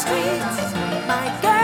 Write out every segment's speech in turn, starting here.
streets. My girl.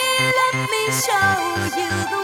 Let me show you